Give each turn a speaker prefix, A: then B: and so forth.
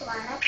A: Ладно.